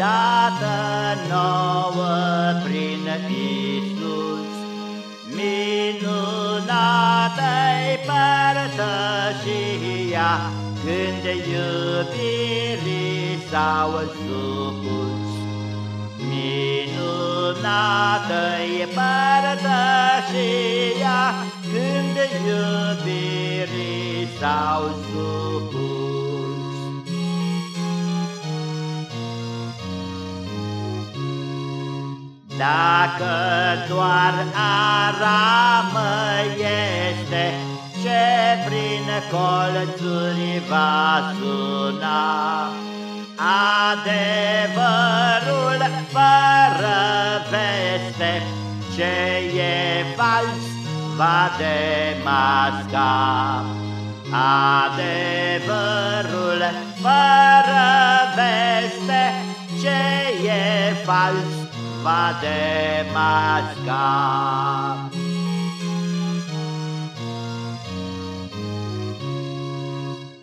dată nouă prin Iisus, minunată-i părtășia, când iubirii s-au supus. Minunată-i părtășia, când iubirii s-au supus. Dacă doar aramă este Ce prin colțuri va suna? Adevărul fără veste Ce e fals va demasca. Adevărul fără veste Ce e fals va demasca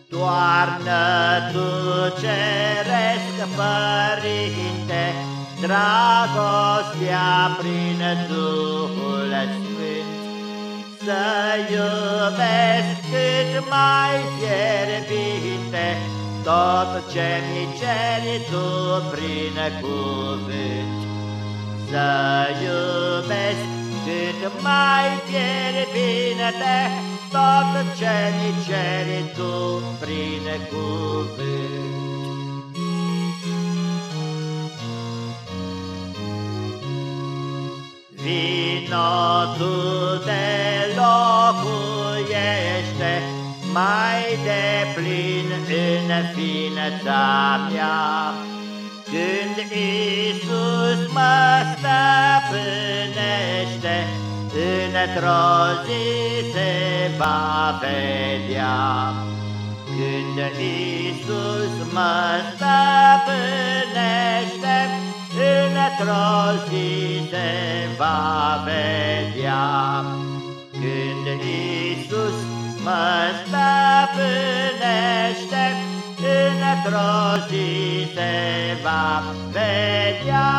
Toarnă tu ceresc, Părinte, Dragostea prin Duhul Sfânt, Să iubesc cât mai fierbinte Tot ce mi ceri tu prin cuvânt. Să iubesc cât mai fierbinte Tot ce mi ceri tu prin cuvânt. Vino tu de locuiește mai deplin în ființa mea, Când Iisus mă stăpânește, Într-o zi se va vedea. Când Iisus mă stăpânește, Într-o zi se va vedea. Când Iisus mă stăpânește, Într-o zi se va vedea.